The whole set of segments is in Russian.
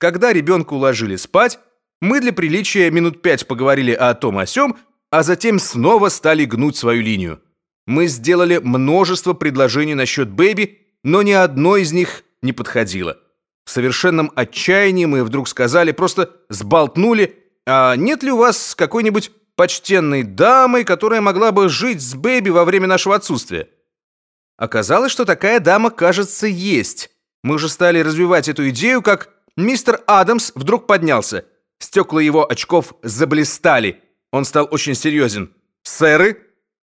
Когда ребенка уложили спать, мы для приличия минут пять поговорили о том о сём, а затем снова стали гнуть свою линию. Мы сделали множество предложений насчет Бэби, но ни одно из них не подходило. В совершенном отчаянии мы вдруг сказали, просто сболтнули, а нет ли у вас какой-нибудь почтенной дамы, которая могла бы жить с Бэби во время нашего отсутствия? Оказалось, что такая дама, кажется, есть. Мы уже стали развивать эту идею, как мистер Адамс вдруг поднялся. Стекла его очков заблестели. Он стал очень серьезен. «Сэры,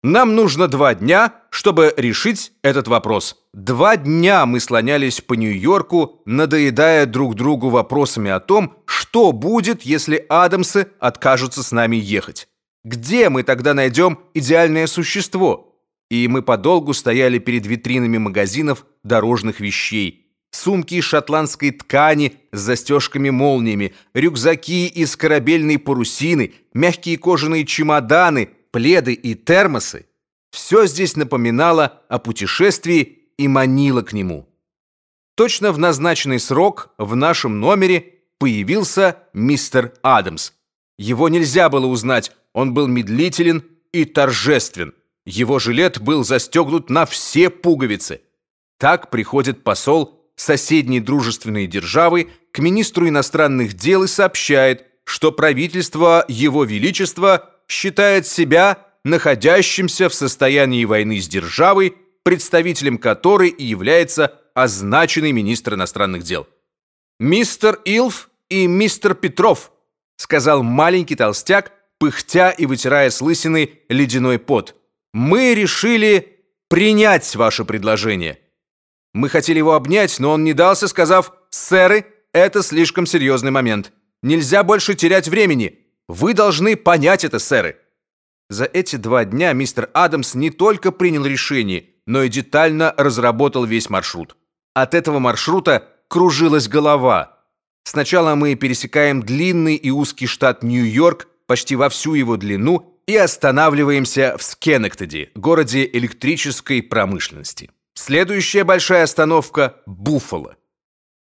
нам нужно два дня, чтобы решить этот вопрос. Два дня мы слонялись по Нью-Йорку, надоедая друг другу вопросами о том, что будет, если Адамсы откажутся с нами ехать. Где мы тогда найдем идеальное существо? И мы подолгу стояли перед витринами магазинов дорожных вещей сумки из шотландской ткани с застежками-молниями, рюкзаки из корабельной парусины, мягкие кожаные чемоданы, пледы и термосы. Все здесь напоминало о путешествии и манило к нему. Точно в назначенный срок в нашем номере появился мистер Адамс. Его нельзя было узнать, он был медлителен и торжествен. Его жилет был застегнут на все пуговицы. Так приходит посол соседней дружественной державы к министру иностранных дел и сообщает, что правительство Его Величества считает себя находящимся в состоянии войны с державой, представителем которой и является означенный министр иностранных дел. «Мистер Илф и мистер Петров», сказал маленький толстяк, пыхтя и вытирая с лысины ледяной пот. «Мы решили принять ваше предложение». Мы хотели его обнять, но он не дался, сказав: "Сэры, это слишком серьезный момент. Нельзя больше терять времени. Вы должны понять это, сэры". За эти два дня мистер Адамс не только принял решение, но и детально разработал весь маршрут. От этого маршрута кружилась голова. Сначала мы пересекаем длинный и узкий штат Нью-Йорк почти во всю его длину и останавливаемся в Скенектеди, городе электрической промышленности. Следующая большая остановка Буффало.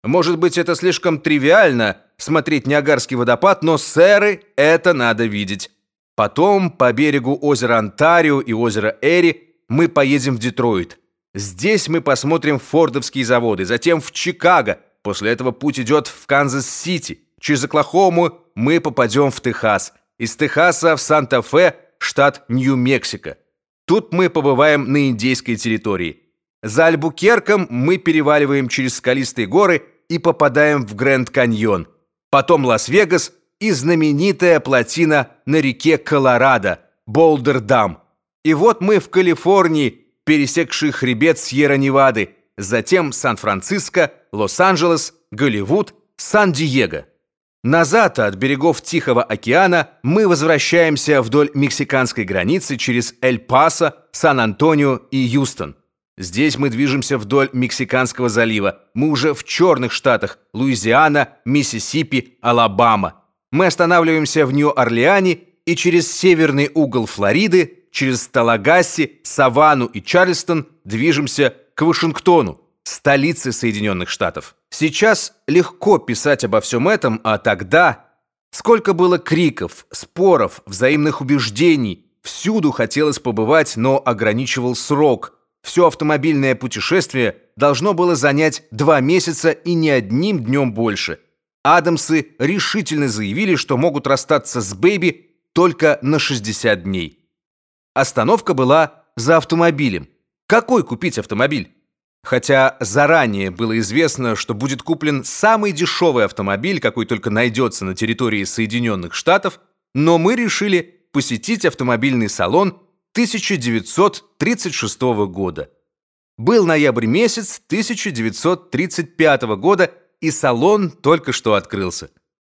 Может быть, это слишком тривиально смотреть Ниагарский водопад, но сэры, это надо видеть. Потом по берегу озера Онтарио и озера Эри мы поедем в Детройт. Здесь мы посмотрим фордовские заводы, затем в Чикаго. После этого путь идет в Канзас-Сити. Через Оклахому мы попадем в Техас. Из Техаса в Санта-Фе, штат Нью-Мексико. Тут мы побываем на индейской территории. За Альбукерком мы переваливаем через скалистые горы и попадаем в Гранд-каньон. Потом Лас-Вегас и знаменитая плотина на реке Колорадо, Болдер-дам. И вот мы в Калифорнии, пересекши хребет Сьерра-Невады, затем Сан-Франциско, Лос-Анджелес, Голливуд, Сан-Диего. Назад от берегов Тихого океана мы возвращаемся вдоль мексиканской границы через Эль-Пасо, Сан-Антонио и Юстон. Здесь мы движемся вдоль Мексиканского залива. Мы уже в черных штатах: Луизиана, Миссисипи, Алабама. Мы останавливаемся в Нью-Орлеане и через северный угол Флориды, через Талагасси, Саванну и Чарльстон движемся к Вашингтону, столице Соединенных Штатов. Сейчас легко писать обо всем этом, а тогда сколько было криков, споров, взаимных убеждений, всюду хотелось побывать, но ограничивал срок все автомобильное путешествие должно было занять два месяца и не одним днем больше. Адамсы решительно заявили, что могут расстаться с Бэби только на 60 дней. Остановка была за автомобилем. Какой купить автомобиль? Хотя заранее было известно, что будет куплен самый дешевый автомобиль, какой только найдется на территории Соединенных Штатов, но мы решили посетить автомобильный салон 1936 года. Был ноябрь месяц 1935 года, и салон только что открылся.